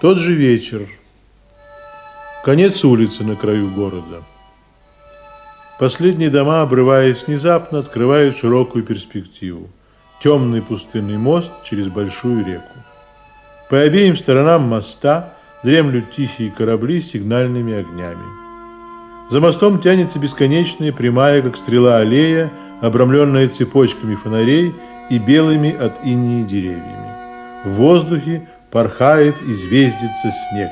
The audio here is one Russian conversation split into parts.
Тот же вечер. Конец улицы на краю города. Последние дома, обрываясь внезапно, открывают широкую перспективу. Темный пустынный мост через большую реку. По обеим сторонам моста дремлют тихие корабли с сигнальными огнями. За мостом тянется бесконечная, прямая, как стрела аллея, обрамленная цепочками фонарей и белыми от инии деревьями. В воздухе порхает и звездится снег.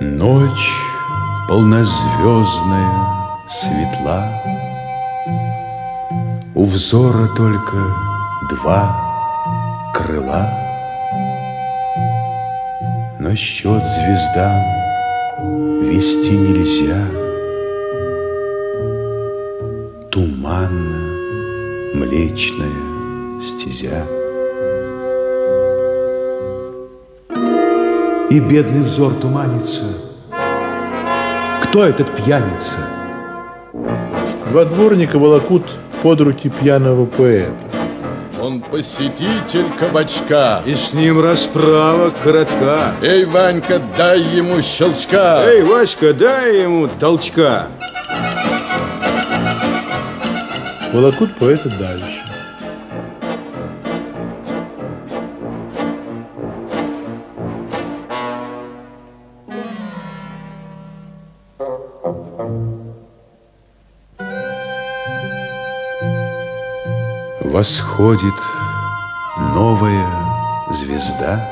Ночь полнозвездная, светла, У взора только два крыла, Но счет звездам вести нельзя. Туманно млечная стезя. И бедный взор туманится. Кто этот пьяница? Два дворника волокут под руки пьяного поэта. Он посетитель кабачка. И с ним расправа коротка. Эй, Ванька, дай ему щелчка. Эй, Васька, дай ему толчка. Волокут поэта дальше. Восходит новая звезда.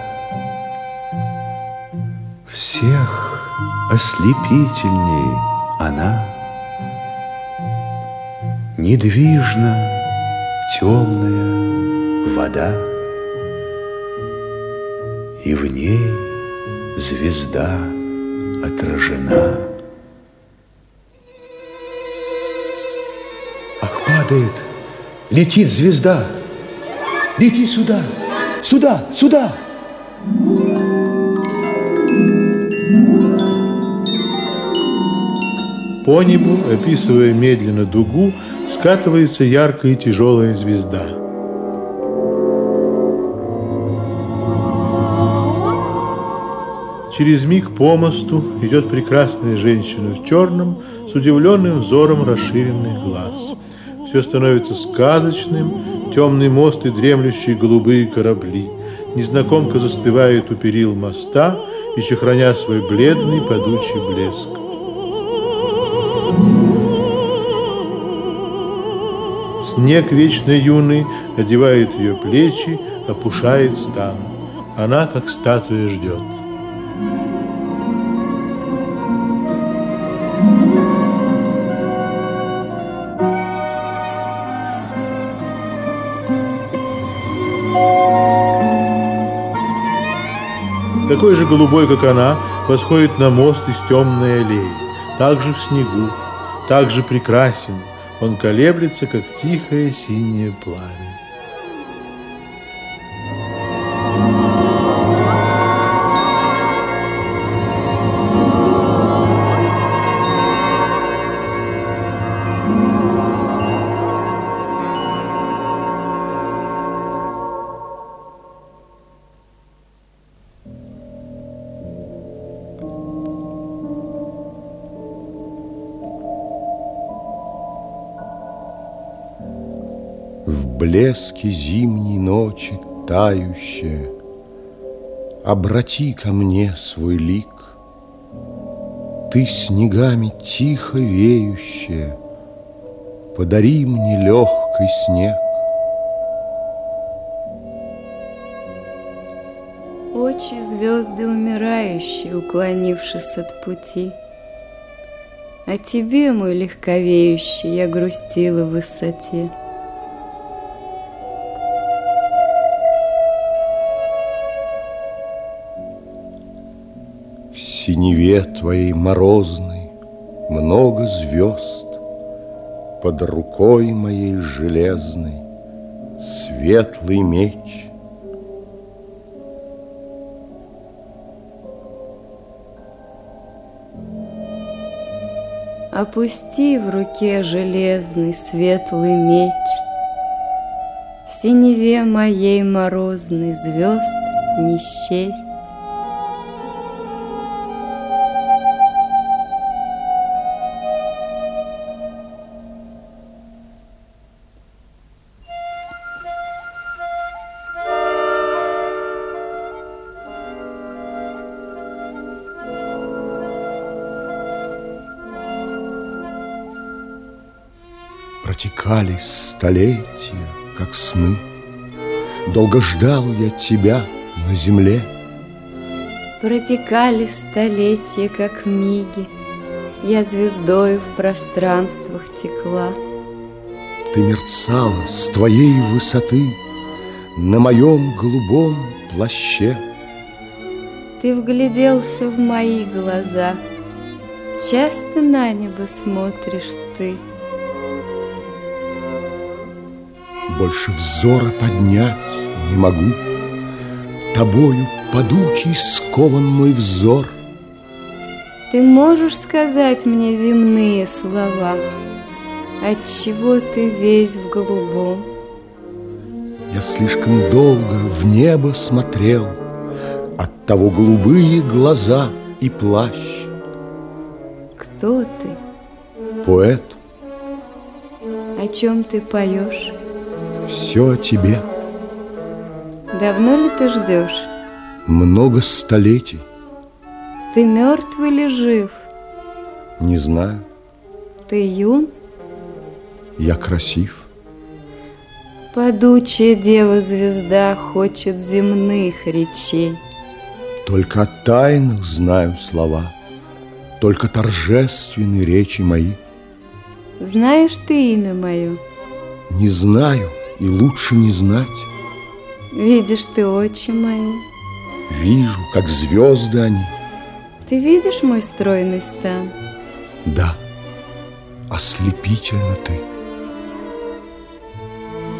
Всех ослепительней она. Недвижна темная вода. И в ней звезда отражена. Ах, падает Летит звезда. Лети сюда, сюда, сюда. По небу, описывая медленно дугу, скатывается яркая и тяжелая звезда. Через миг по мосту идет прекрасная женщина в черном с удивленным взором расширенных глаз – все становится сказочным, темный мост и дремлющие голубые корабли. Незнакомка застывает у перил моста, еще храня свой бледный падучий блеск. Снег вечно юный одевает ее плечи, опушает стан. Она, как статуя, ждет. Такой же голубой, как она, восходит на мост из темной аллеи, также в снегу, также прекрасен, он колеблется, как тихое синее пламя. Блеске зимней ночи тающая, Обрати ко мне свой лик. Ты снегами тихо веющая, Подари мне легкий снег. Очи звезды умирающие, уклонившись от пути. А тебе, мой легковеющий, я грустила в высоте. Синеве твоей морозной Много звезд Под рукой моей железной Светлый меч Опусти в руке железный светлый меч. В синеве моей морозной звезд не счесть. Протекали столетия, как сны. Долго ждал я тебя на земле. Протекали столетия, как миги. Я звездой в пространствах текла. Ты мерцала с твоей высоты На моем голубом плаще. Ты вгляделся в мои глаза. Часто на небо смотришь ты. Больше взора поднять не могу. Тобою подучий скован мой взор. Ты можешь сказать мне земные слова, Отчего ты весь в голубом? Я слишком долго в небо смотрел, От того голубые глаза и плащ. Кто ты? Поэт, О чем ты поешь? Все о тебе. Давно ли ты ждешь? Много столетий, Ты мертв или жив? не знаю, Ты юн? я красив. Падучая дева-звезда хочет земных речей. Только о тайнах знаю слова, Только торжественные речи мои. Знаешь ты имя мое? Не знаю и лучше не знать. Видишь ты очи мои? Вижу, как звезды они. Ты видишь мой стройный стан? Да, ослепительно ты.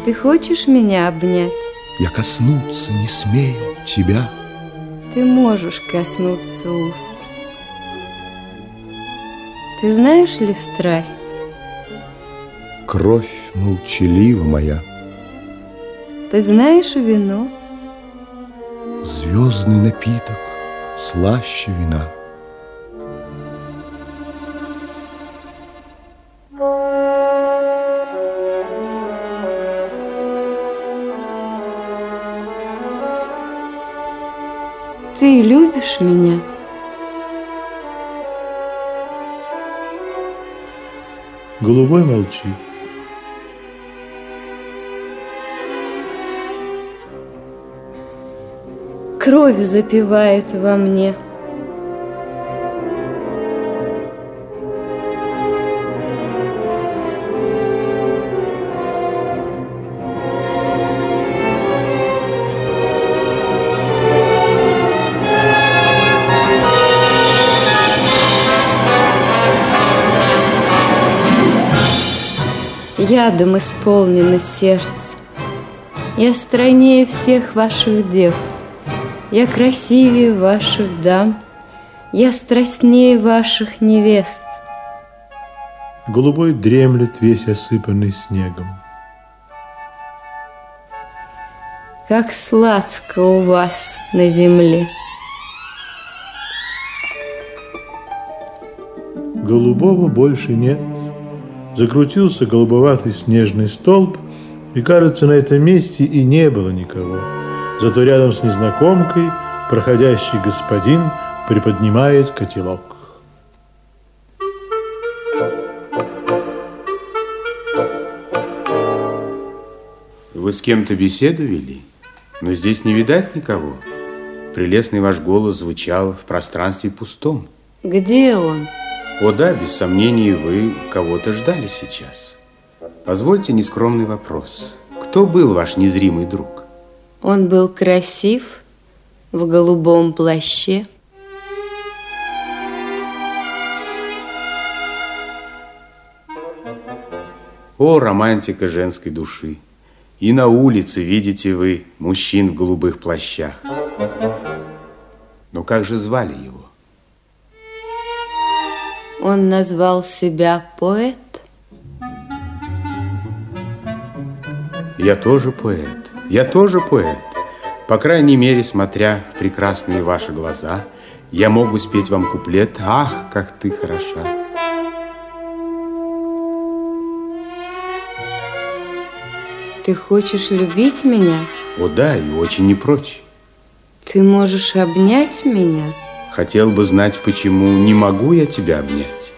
Ты хочешь меня обнять? Я коснуться не смею тебя. Ты можешь коснуться уст. Ты знаешь ли страсть? Кровь молчалива моя, Ты знаешь вино? Звездный напиток слаще вина. Ты любишь меня? Голубой молчит. Кровь запивает во мне. Ядом исполнено сердце. Я стройнее всех ваших дев. Я красивее ваших дам. Я страстнее ваших невест. Голубой дремлет весь осыпанный снегом. Как сладко у вас на земле. Голубого больше нет. Закрутился голубоватый снежный столб, и, кажется, на этом месте и не было никого. Зато рядом с незнакомкой проходящий господин приподнимает котелок. Вы с кем-то беседу вели, но здесь не видать никого. Прелестный ваш голос звучал в пространстве пустом. Где он? О да, без сомнений, вы кого-то ждали сейчас. Позвольте нескромный вопрос. Кто был ваш незримый друг? Он был красив в голубом плаще. О, романтика женской души! И на улице видите вы мужчин в голубых плащах. Но как же звали его? Он назвал себя поэт. Я тоже поэт. Я тоже поэт. По крайней мере, смотря в прекрасные ваши глаза, я мог бы спеть вам куплет «Ах, как ты хороша!» Ты хочешь любить меня? О да, и очень не прочь. Ты можешь обнять меня? Хотел бы знать, почему не могу я тебя обнять.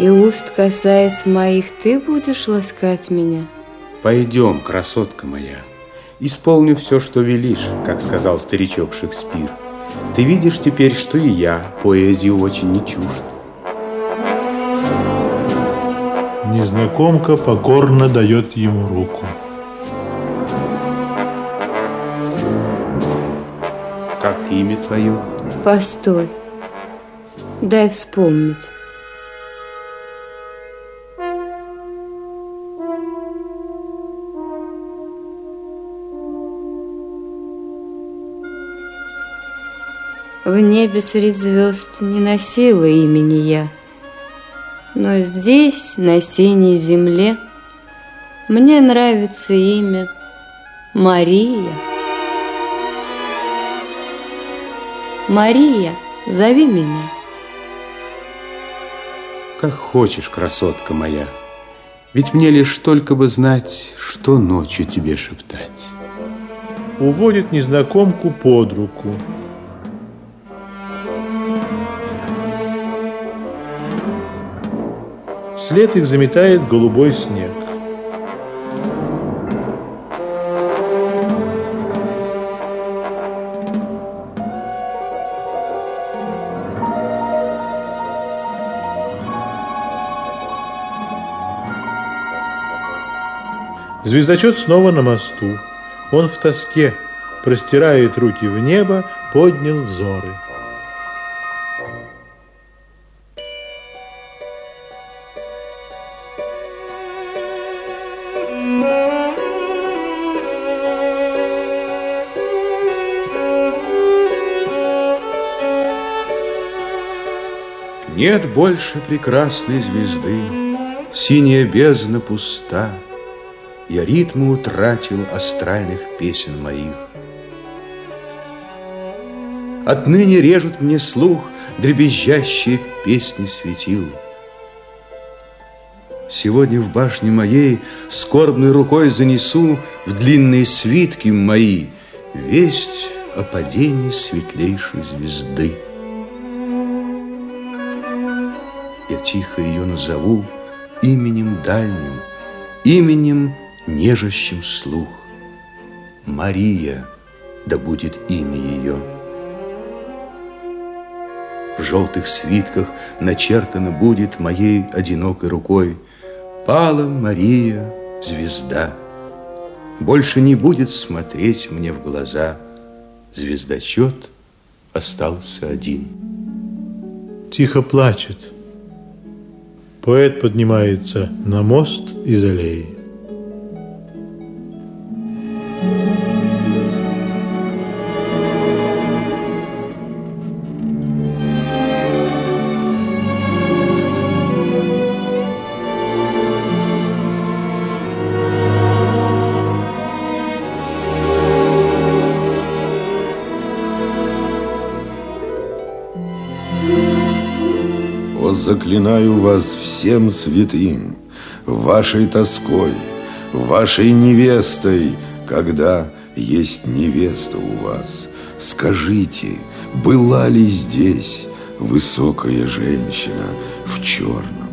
И уст, касаясь моих, ты будешь ласкать меня? Пойдем, красотка моя, исполню все, что велишь, как сказал старичок Шекспир. Ты видишь теперь, что и я поэзии очень не чужд. Незнакомка покорно дает ему руку. Как имя твое? Постой, дай вспомнить. В небе среди звезд не носила имени я, Но здесь, на синей земле, Мне нравится имя Мария. Мария, зови меня. Как хочешь, красотка моя, Ведь мне лишь только бы знать, Что ночью тебе шептать. Уводит незнакомку под руку. След их заметает голубой снег. Звездочет снова на мосту. Он в тоске, простирает руки в небо, поднял взоры. Нет больше прекрасной звезды, Синяя бездна пуста. Я ритмы утратил астральных песен моих. Отныне режут мне слух Дребезжащие песни светил. Сегодня в башне моей Скорбной рукой занесу В длинные свитки мои Весть о падении светлейшей звезды. Я тихо ее назову именем дальним, именем нежащим слух. Мария, да будет имя ее. В желтых свитках начертано будет моей одинокой рукой Пала Мария, звезда. Больше не будет смотреть мне в глаза. Звездочет остался один. Тихо плачет. Поэт поднимается на мост из аллеи. О, заклинаю вас всем святым, Вашей тоской, вашей невестой, Когда есть невеста у вас, Скажите, была ли здесь Высокая женщина в черном?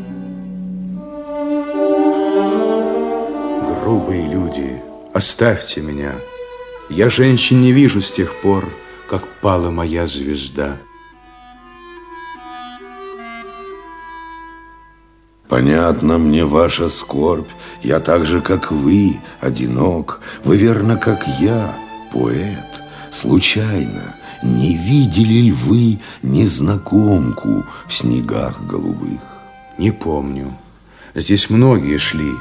Грубые люди, оставьте меня. Я женщин не вижу с тех пор, как пала моя звезда. Понятна мне ваша скорбь, я так же, как вы, одинок. Вы верно, как я, поэт. Случайно, не видели ли вы незнакомку в снегах голубых? Не помню. Здесь многие шли.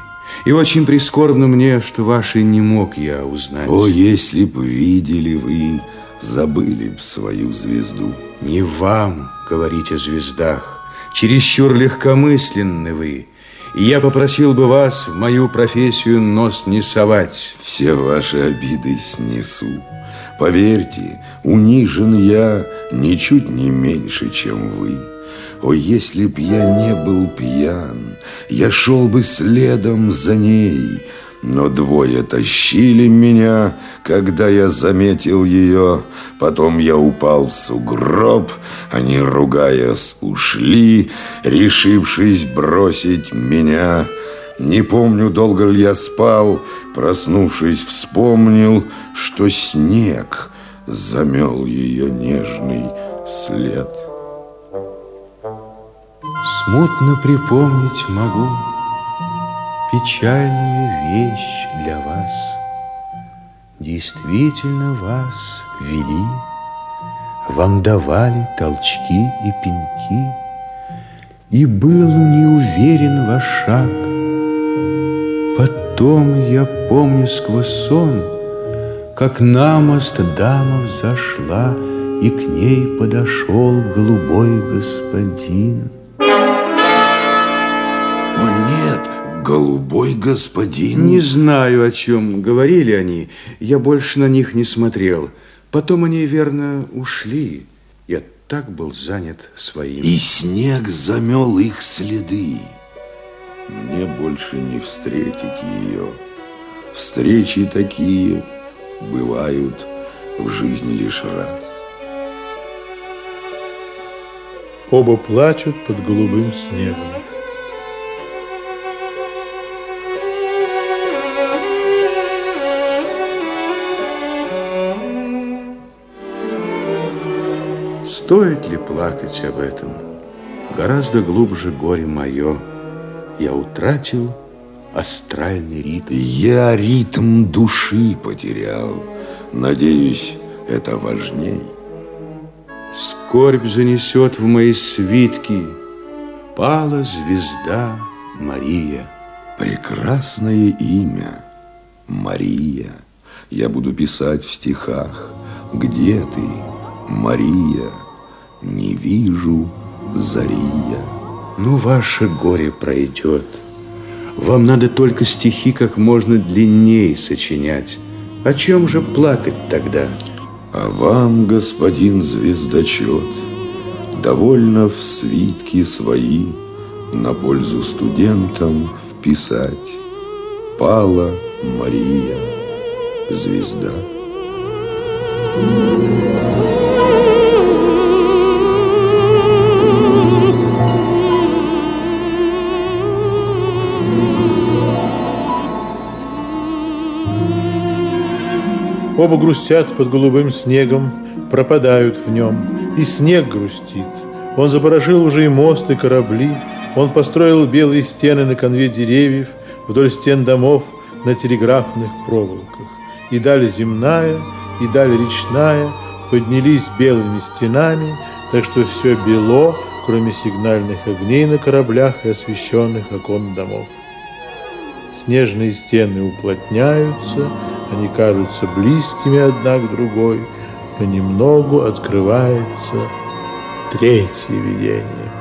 И очень прискорбно мне, что вашей не мог я узнать. О, если б видели вы забыли б свою звезду. Не вам говорить о звездах, чересчур легкомысленны вы. И я попросил бы вас в мою профессию нос не совать. Все ваши обиды снесу. Поверьте, унижен я ничуть не меньше, чем вы. О, если б я не был пьян, я шел бы следом за ней, но двое тащили меня, когда я заметил ее. Потом я упал в сугроб, они, ругаясь, ушли, решившись бросить меня. Не помню, долго ли я спал, проснувшись, вспомнил, что снег замел ее нежный след. Смутно припомнить могу печальную вещь для вас. Действительно вас вели, вам давали толчки и пеньки, и был неуверен ваш шаг. Потом я помню сквозь сон, как на мост дама взошла, и к ней подошел голубой господин. Голубой господин. Не знаю, о чем говорили они. Я больше на них не смотрел. Потом они, верно, ушли. Я так был занят своим. И снег замел их следы. Мне больше не встретить ее. Встречи такие бывают в жизни лишь раз. Оба плачут под голубым снегом. Стоит ли плакать об этом? Гораздо глубже горе мое. Я утратил астральный ритм. Я ритм души потерял. Надеюсь, это важней. Скорбь занесет в мои свитки. Пала звезда Мария. Прекрасное имя Мария. Я буду писать в стихах. Где ты, Мария? Не вижу зария. Ну, ваше горе пройдет. Вам надо только стихи как можно длиннее сочинять. О чем же плакать тогда? А вам, господин звездочет, довольно в свитки свои на пользу студентам вписать. Пала Мария, звезда. Оба грустят под голубым снегом, пропадают в нем, и снег грустит. Он запорошил уже и мост, и корабли, он построил белые стены на конве деревьев, вдоль стен домов на телеграфных проволоках. И даль земная, и даль речная поднялись белыми стенами, так что все бело, кроме сигнальных огней на кораблях и освещенных окон домов. Снежные стены уплотняются, они кажутся близкими одна к другой, понемногу открывается третье видение.